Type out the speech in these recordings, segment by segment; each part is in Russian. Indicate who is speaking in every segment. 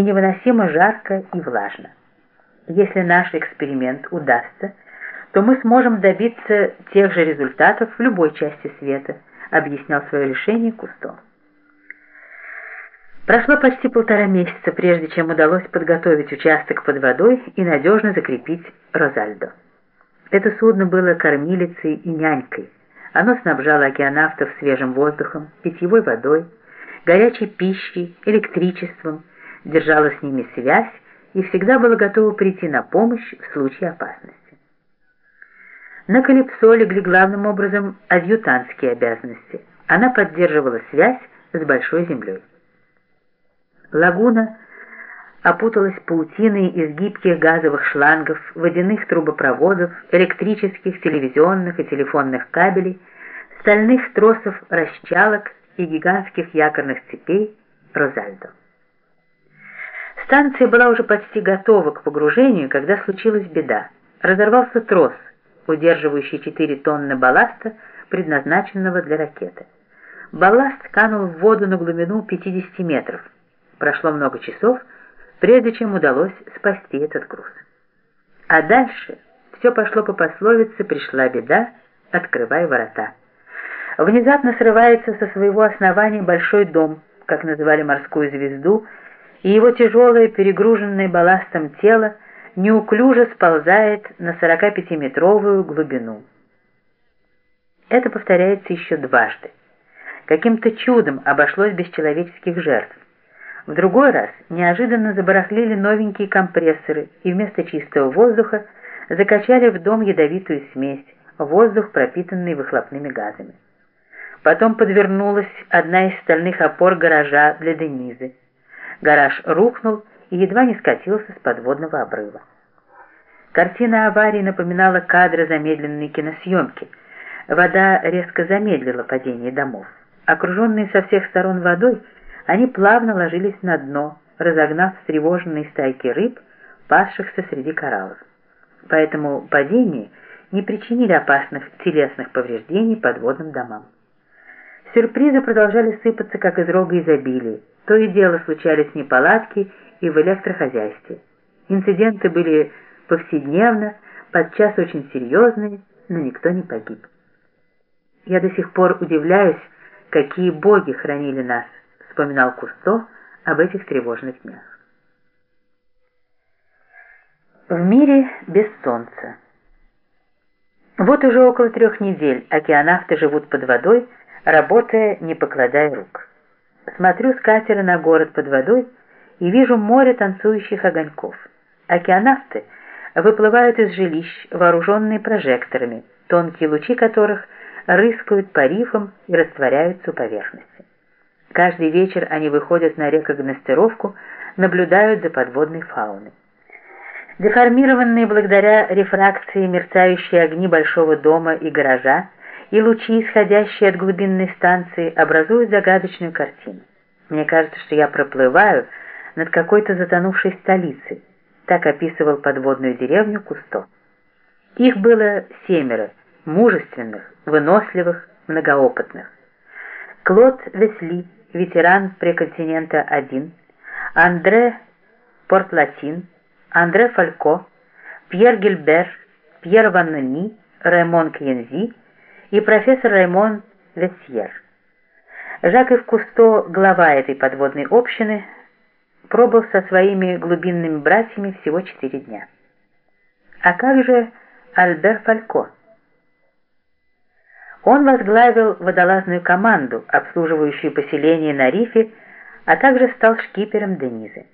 Speaker 1: и невыносимо жарко и влажно. Если наш эксперимент удастся, то мы сможем добиться тех же результатов в любой части света, объяснял свое решение Кусто. Прошло почти полтора месяца, прежде чем удалось подготовить участок под водой и надежно закрепить Розальдо. Это судно было кормилицей и нянькой. Оно снабжало океанавтов свежим воздухом, питьевой водой, горячей пищей, электричеством, держало с ними связь и всегда было готово прийти на помощь в случае опасности. На Калипсо легли главным образом адъютантские обязанности. Она поддерживала связь с Большой Землей. Лагуна опуталась паутиной из гибких газовых шлангов, водяных трубопроводов, электрических, телевизионных и телефонных кабелей, стальных тросов расчалок и гигантских якорных цепей Розальдо. Станция была уже почти готова к погружению, когда случилась беда. Разорвался трос, удерживающий 4 тонны балласта, предназначенного для ракеты. Балласт канул в воду на глубину 50 метров. Прошло много часов, прежде чем удалось спасти этот груз. А дальше все пошло по пословице «пришла беда, открывай ворота». Внезапно срывается со своего основания большой дом, как называли морскую звезду, и его тяжелое, перегруженное балластом тело неуклюже сползает на 45-метровую глубину. Это повторяется еще дважды. Каким-то чудом обошлось без человеческих жертв. В другой раз неожиданно забарахлили новенькие компрессоры и вместо чистого воздуха закачали в дом ядовитую смесь, воздух, пропитанный выхлопными газами. Потом подвернулась одна из стальных опор гаража для Денизы. Гараж рухнул и едва не скатился с подводного обрыва. Картина аварии напоминала кадры замедленной киносъемки. Вода резко замедлила падение домов. Окруженные со всех сторон водой, они плавно ложились на дно, разогнав встревоженные стайки рыб, пасшихся среди кораллов. Поэтому падение не причинили опасных телесных повреждений подводным домам. Сюрпризы продолжали сыпаться, как из рога изобилия. То и дело случались неполадки и в электрохозяйстве. Инциденты были повседневно, подчас очень серьезные, но никто не погиб. Я до сих пор удивляюсь, какие боги хранили нас, вспоминал Кусто об этих тревожных днях. В мире без солнца. Вот уже около трех недель океанавты живут под водой, работая, не покладая рук. Смотрю с катера на город под водой и вижу море танцующих огоньков. Океанавты выплывают из жилищ, вооруженные прожекторами, тонкие лучи которых рыскают по рифам и растворяются у поверхности. Каждый вечер они выходят на рекогностировку, наблюдают за подводной фауной. Деформированные благодаря рефракции мерцающие огни большого дома и гаража и лучи, исходящие от глубинной станции, образуют загадочную картину. Мне кажется, что я проплываю над какой-то затонувшей столицей. Так описывал подводную деревню Кусто. Их было семеро, мужественных, выносливых, многоопытных. Клод Весли, ветеран преконтинента-1, Андре Портлатин, Андре Фалько, Пьер Гильбер, Пьер Ваннони, Раймон Кьензи и профессор Раймон Весьер. Жак Кусто, глава этой подводной общины, пробыл со своими глубинными братьями всего четыре дня. А как же Альбер Фалько? Он возглавил водолазную команду, обслуживающую поселение на рифе, а также стал шкипером Денизы.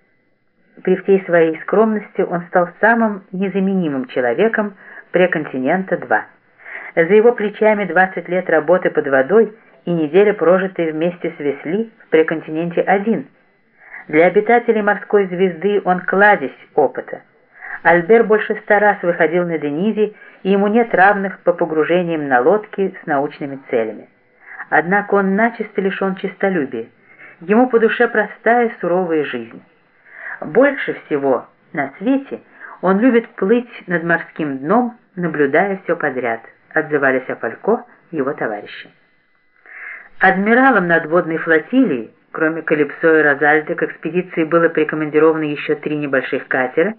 Speaker 1: При всей своей скромности он стал самым незаменимым человеком преконтинента-2. За его плечами 20 лет работы под водой и неделя, прожитая вместе с Весли в преконтиненте-1. Для обитателей морской звезды он кладезь опыта. Альбер больше ста раз выходил на Денизе, и ему нет равных по погружениям на лодки с научными целями. Однако он начисто лишен честолюбия. Ему по душе простая суровая жизнь. Больше всего на свете он любит плыть над морским дном, наблюдая все подряд, отзывались о Фалько его товарищи. Адмиралом надводной флотилии Кроме Калипсо и Розальды к экспедиции было прикомандировано еще три небольших катера,